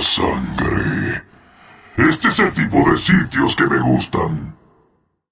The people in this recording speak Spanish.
sangre. Este es el tipo de sitios que me gustan.